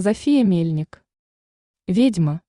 Зофия Мельник. Ведьма.